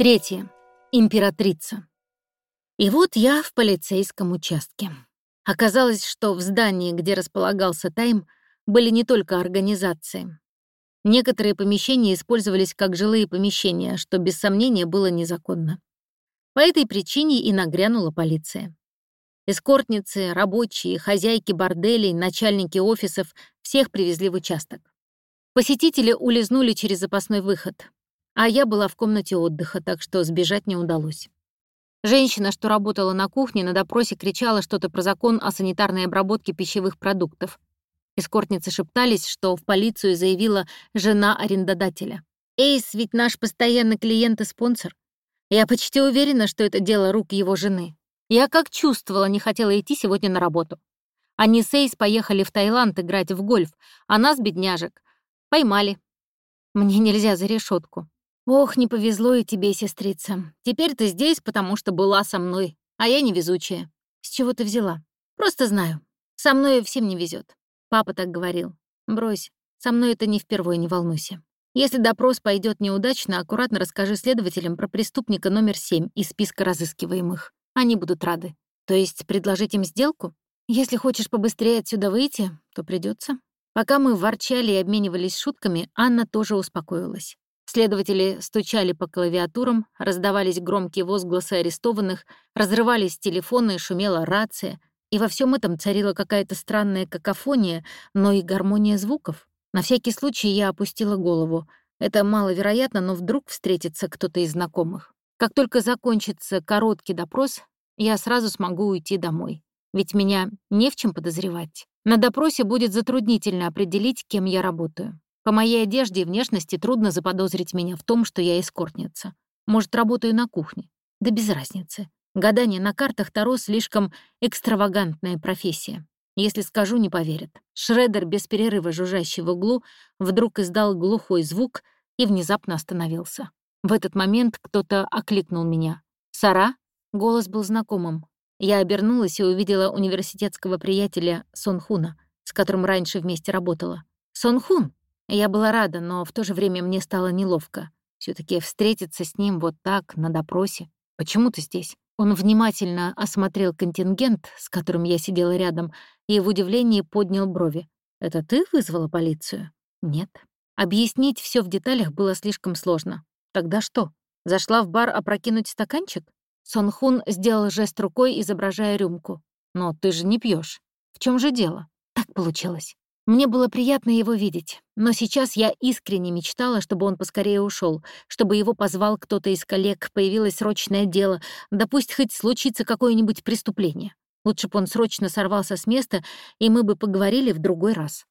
Третье. Императрица. И вот я в полицейском участке. Оказалось, что в здании, где располагался Тайм, были не только организации. Некоторые помещения использовались как жилые помещения, что без сомнения было незаконно. По этой причине и нагрянула полиция. Эскортницы, рабочие, хозяйки борделей, начальники офисов — всех привезли в участок. Посетители улизнули через запасной выход а я была в комнате отдыха, так что сбежать не удалось. Женщина, что работала на кухне, на допросе кричала что-то про закон о санитарной обработке пищевых продуктов. Эскортницы шептались, что в полицию заявила жена арендодателя. «Эйс ведь наш постоянный клиент и спонсор. Я почти уверена, что это дело рук его жены. Я как чувствовала, не хотела идти сегодня на работу. Они с Эйс поехали в Таиланд играть в гольф, а нас, бедняжек, поймали. Мне нельзя за решетку. Ох, не повезло и тебе, сестрица. Теперь ты здесь, потому что была со мной, а я невезучая. С чего ты взяла? Просто знаю. Со мной всем не везет. Папа так говорил. Брось, со мной это не впервые, не волнуйся. Если допрос пойдет неудачно, аккуратно расскажи следователям про преступника номер семь из списка разыскиваемых. Они будут рады. То есть предложить им сделку? Если хочешь побыстрее отсюда выйти, то придется. Пока мы ворчали и обменивались шутками, Анна тоже успокоилась. Следователи стучали по клавиатурам, раздавались громкие возгласы арестованных, разрывались телефоны, шумела рация, и во всем этом царила какая-то странная какофония, но и гармония звуков. На всякий случай я опустила голову. Это маловероятно, но вдруг встретится кто-то из знакомых. Как только закончится короткий допрос, я сразу смогу уйти домой. Ведь меня не в чем подозревать. На допросе будет затруднительно определить, кем я работаю. По моей одежде и внешности трудно заподозрить меня в том, что я эскортница. Может, работаю на кухне. Да без разницы. Гадание на картах Таро слишком экстравагантная профессия. Если скажу, не поверят. Шредер, без перерыва жужжащий в углу, вдруг издал глухой звук и внезапно остановился. В этот момент кто-то окликнул меня. «Сара?» Голос был знакомым. Я обернулась и увидела университетского приятеля Сонхуна, с которым раньше вместе работала. «Сонхун!» Я была рада, но в то же время мне стало неловко. все таки встретиться с ним вот так, на допросе. Почему ты здесь? Он внимательно осмотрел контингент, с которым я сидела рядом, и в удивлении поднял брови. «Это ты вызвала полицию?» «Нет». Объяснить все в деталях было слишком сложно. Тогда что? Зашла в бар опрокинуть стаканчик? Сонхун сделал жест рукой, изображая рюмку. «Но ты же не пьешь. В чем же дело?» Так получилось. Мне было приятно его видеть, но сейчас я искренне мечтала, чтобы он поскорее ушел, чтобы его позвал кто-то из коллег, появилось срочное дело, да пусть хоть случится какое-нибудь преступление. Лучше бы он срочно сорвался с места, и мы бы поговорили в другой раз.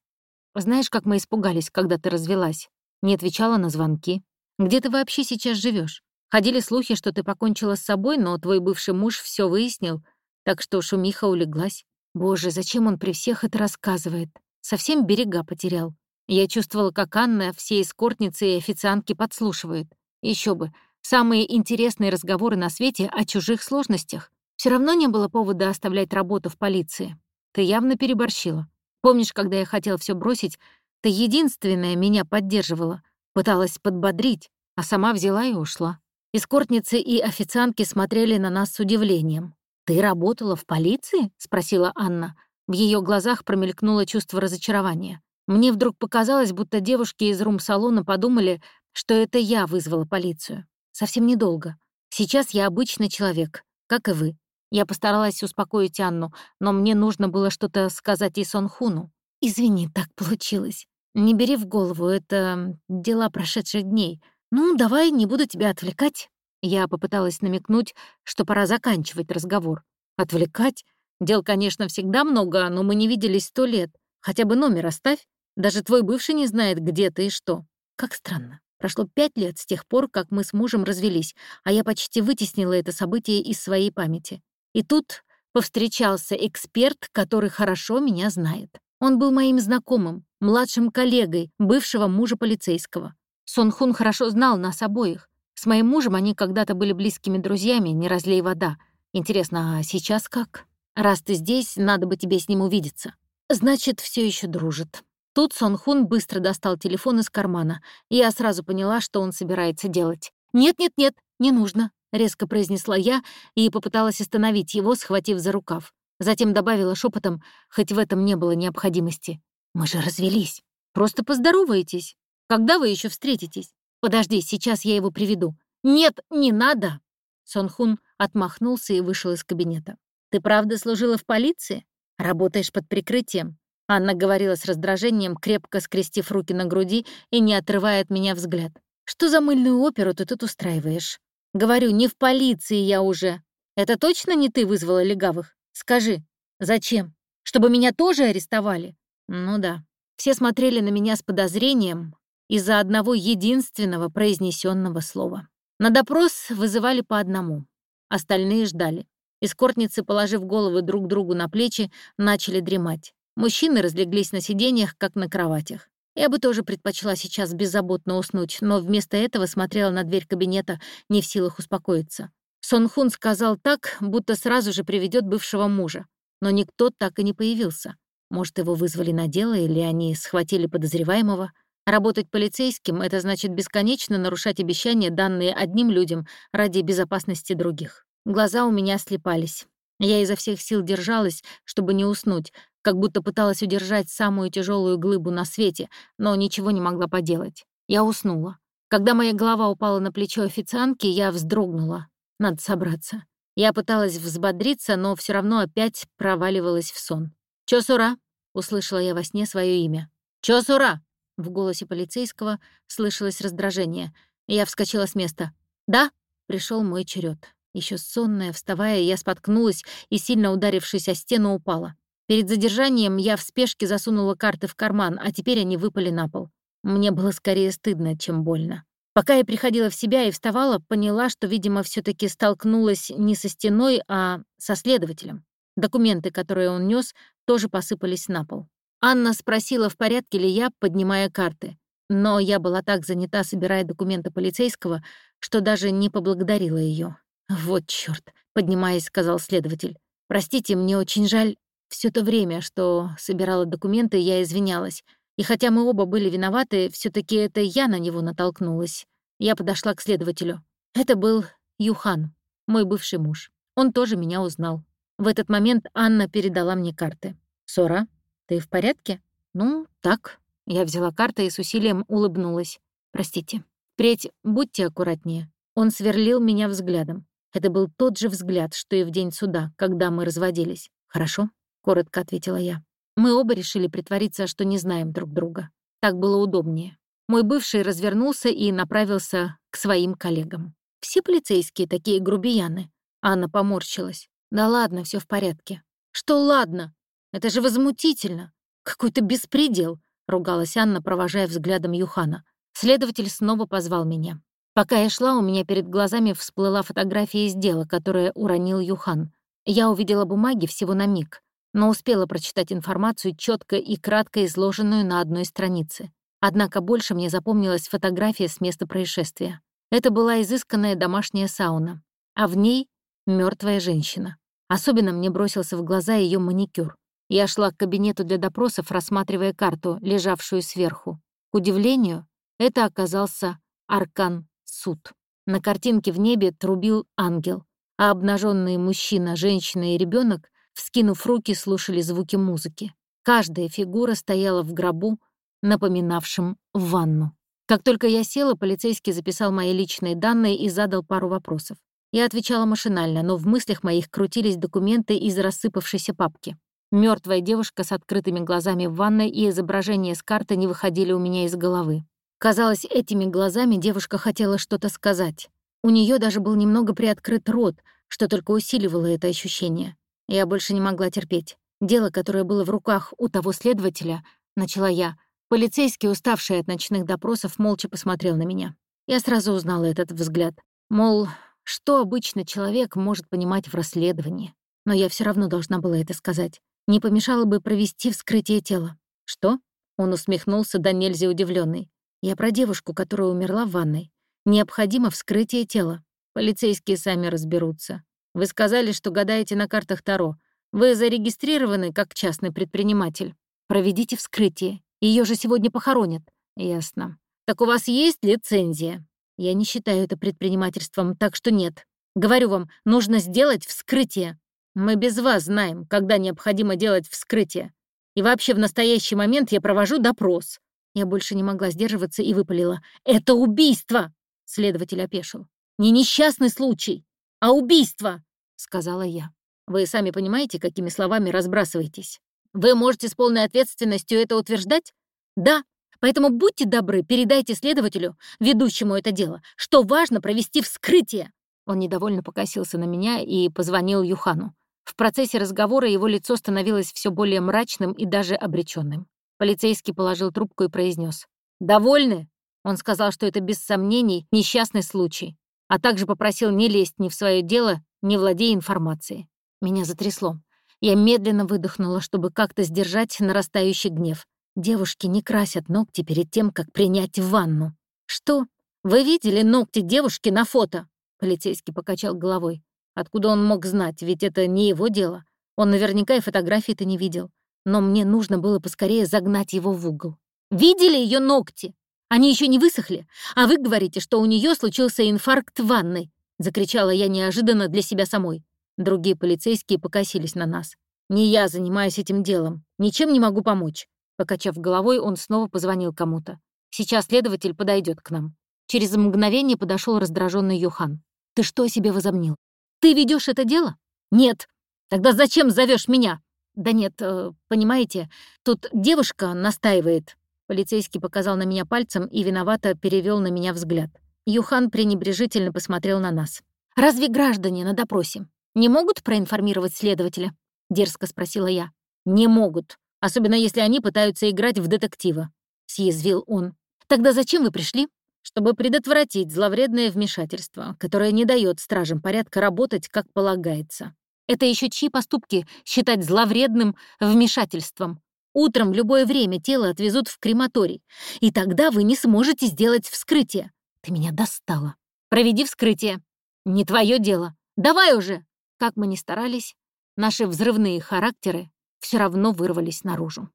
Знаешь, как мы испугались, когда ты развелась? Не отвечала на звонки. Где ты вообще сейчас живешь? Ходили слухи, что ты покончила с собой, но твой бывший муж все выяснил, так что шумиха улеглась. Боже, зачем он при всех это рассказывает? Совсем берега потерял. Я чувствовала, как Анна все эскортницы и официантки подслушивают. Еще бы, самые интересные разговоры на свете о чужих сложностях. Все равно не было повода оставлять работу в полиции. Ты явно переборщила. Помнишь, когда я хотела все бросить, ты единственная меня поддерживала, пыталась подбодрить, а сама взяла и ушла. Эскортницы и официантки смотрели на нас с удивлением. «Ты работала в полиции?» — спросила Анна. В ее глазах промелькнуло чувство разочарования. Мне вдруг показалось, будто девушки из рум-салона подумали, что это я вызвала полицию. Совсем недолго. Сейчас я обычный человек, как и вы. Я постаралась успокоить Анну, но мне нужно было что-то сказать и Сонхуну. «Извини, так получилось. Не бери в голову, это дела прошедших дней. Ну, давай, не буду тебя отвлекать». Я попыталась намекнуть, что пора заканчивать разговор. «Отвлекать? Дел, конечно, всегда много, но мы не виделись сто лет. Хотя бы номер оставь. Даже твой бывший не знает, где ты и что. Как странно. Прошло пять лет с тех пор, как мы с мужем развелись, а я почти вытеснила это событие из своей памяти. И тут повстречался эксперт, который хорошо меня знает. Он был моим знакомым, младшим коллегой бывшего мужа полицейского. Сон Хун хорошо знал нас обоих. С моим мужем они когда-то были близкими друзьями, не разлей вода. Интересно, а сейчас как? Раз ты здесь, надо бы тебе с ним увидеться. Значит, все еще дружит. Тут Сон Хун быстро достал телефон из кармана, я сразу поняла, что он собирается делать. «Нет-нет-нет, не нужно», — резко произнесла я и попыталась остановить его, схватив за рукав. Затем добавила шепотом, хоть в этом не было необходимости. «Мы же развелись. Просто поздороваетесь. Когда вы еще встретитесь? Подожди, сейчас я его приведу». «Нет, не надо!» Сонхун отмахнулся и вышел из кабинета. «Ты правда служила в полиции? Работаешь под прикрытием?» Анна говорила с раздражением, крепко скрестив руки на груди и не отрывая от меня взгляд. «Что за мыльную оперу ты тут устраиваешь?» «Говорю, не в полиции я уже. Это точно не ты вызвала легавых? Скажи, зачем? Чтобы меня тоже арестовали?» «Ну да». Все смотрели на меня с подозрением из-за одного единственного произнесенного слова. На допрос вызывали по одному. Остальные ждали. Эскортницы, положив головы друг другу на плечи, начали дремать. Мужчины разлеглись на сиденьях, как на кроватях. Я бы тоже предпочла сейчас беззаботно уснуть, но вместо этого смотрела на дверь кабинета, не в силах успокоиться. Сон Хун сказал так, будто сразу же приведет бывшего мужа. Но никто так и не появился. Может, его вызвали на дело, или они схватили подозреваемого. Работать полицейским — это значит бесконечно нарушать обещания, данные одним людям ради безопасности других. Глаза у меня слепались. Я изо всех сил держалась, чтобы не уснуть, как будто пыталась удержать самую тяжелую глыбу на свете, но ничего не могла поделать. Я уснула. Когда моя голова упала на плечо официантки, я вздрогнула. Надо собраться. Я пыталась взбодриться, но все равно опять проваливалась в сон. «Чё, Сура?» — услышала я во сне свое имя. «Чё, Сура?» — в голосе полицейского слышалось раздражение. Я вскочила с места. «Да?» — пришел мой черед. Еще сонная, вставая, я споткнулась и, сильно ударившись о стену, упала. Перед задержанием я в спешке засунула карты в карман, а теперь они выпали на пол. Мне было скорее стыдно, чем больно. Пока я приходила в себя и вставала, поняла, что, видимо, все таки столкнулась не со стеной, а со следователем. Документы, которые он нес, тоже посыпались на пол. Анна спросила, в порядке ли я, поднимая карты. Но я была так занята, собирая документы полицейского, что даже не поблагодарила ее. «Вот чёрт», — поднимаясь, сказал следователь. «Простите, мне очень жаль, все то время, что собирала документы, я извинялась. И хотя мы оба были виноваты, все таки это я на него натолкнулась. Я подошла к следователю. Это был Юхан, мой бывший муж. Он тоже меня узнал. В этот момент Анна передала мне карты. «Сора, ты в порядке?» «Ну, так». Я взяла карты и с усилием улыбнулась. «Простите. Впредь будьте аккуратнее». Он сверлил меня взглядом. Это был тот же взгляд, что и в день суда, когда мы разводились. «Хорошо?» — коротко ответила я. Мы оба решили притвориться, что не знаем друг друга. Так было удобнее. Мой бывший развернулся и направился к своим коллегам. Все полицейские такие грубияны. Анна поморщилась. Да ладно, все в порядке. Что ладно? Это же возмутительно. Какой-то беспредел, ругалась Анна, провожая взглядом Юхана. Следователь снова позвал меня. Пока я шла, у меня перед глазами всплыла фотография из дела, которое уронил Юхан. Я увидела бумаги всего на миг но успела прочитать информацию четко и кратко изложенную на одной странице. Однако больше мне запомнилась фотография с места происшествия. Это была изысканная домашняя сауна, а в ней мертвая женщина. Особенно мне бросился в глаза ее маникюр. Я шла к кабинету для допросов, рассматривая карту, лежавшую сверху. К удивлению, это оказался аркан суд. На картинке в небе трубил ангел, а обнаженные мужчина, женщина и ребенок вскинув руки, слушали звуки музыки. Каждая фигура стояла в гробу, напоминавшем ванну. Как только я села, полицейский записал мои личные данные и задал пару вопросов. Я отвечала машинально, но в мыслях моих крутились документы из рассыпавшейся папки. Мертвая девушка с открытыми глазами в ванной и изображение с карты не выходили у меня из головы. Казалось, этими глазами девушка хотела что-то сказать. У нее даже был немного приоткрыт рот, что только усиливало это ощущение. Я больше не могла терпеть. Дело, которое было в руках у того следователя, начала я. Полицейский, уставший от ночных допросов, молча посмотрел на меня. Я сразу узнала этот взгляд. Мол, что обычно человек может понимать в расследовании. Но я все равно должна была это сказать. Не помешало бы провести вскрытие тела. Что? Он усмехнулся, да нельзя удивленный. Я про девушку, которая умерла в ванной. Необходимо вскрытие тела. Полицейские сами разберутся. Вы сказали, что гадаете на картах Таро. Вы зарегистрированы как частный предприниматель. Проведите вскрытие. Ее же сегодня похоронят. Ясно. Так у вас есть лицензия? Я не считаю это предпринимательством, так что нет. Говорю вам, нужно сделать вскрытие. Мы без вас знаем, когда необходимо делать вскрытие. И вообще в настоящий момент я провожу допрос. Я больше не могла сдерживаться и выпалила. «Это убийство!» — следователь опешил. «Не несчастный случай, а убийство!» — сказала я. «Вы сами понимаете, какими словами разбрасываетесь? Вы можете с полной ответственностью это утверждать? Да, поэтому будьте добры, передайте следователю, ведущему это дело, что важно провести вскрытие!» Он недовольно покосился на меня и позвонил Юхану. В процессе разговора его лицо становилось все более мрачным и даже обреченным. Полицейский положил трубку и произнес: «Довольны?» Он сказал, что это без сомнений несчастный случай, а также попросил не лезть ни в свое дело, не владея информацией. Меня затрясло. Я медленно выдохнула, чтобы как-то сдержать нарастающий гнев. Девушки не красят ногти перед тем, как принять ванну. «Что? Вы видели ногти девушки на фото?» Полицейский покачал головой. Откуда он мог знать, ведь это не его дело. Он наверняка и фотографии-то не видел но мне нужно было поскорее загнать его в угол. «Видели ее ногти? Они еще не высохли, а вы говорите, что у нее случился инфаркт в ванной!» — закричала я неожиданно для себя самой. Другие полицейские покосились на нас. «Не я занимаюсь этим делом. Ничем не могу помочь». Покачав головой, он снова позвонил кому-то. «Сейчас следователь подойдет к нам». Через мгновение подошел раздраженный Юхан. «Ты что себе возомнил? Ты ведешь это дело?» «Нет. Тогда зачем зовешь меня?» «Да нет, э, понимаете, тут девушка настаивает». Полицейский показал на меня пальцем и виновато перевел на меня взгляд. Юхан пренебрежительно посмотрел на нас. «Разве граждане на допросе не могут проинформировать следователя?» — дерзко спросила я. «Не могут, особенно если они пытаются играть в детектива», — съязвил он. «Тогда зачем вы пришли?» «Чтобы предотвратить зловредное вмешательство, которое не дает стражам порядка работать, как полагается», это еще чьи поступки считать зловредным вмешательством? Утром любое время тело отвезут в крематорий, и тогда вы не сможете сделать вскрытие. Ты меня достала. Проведи вскрытие. Не твое дело. Давай уже. Как мы ни старались, наши взрывные характеры все равно вырвались наружу.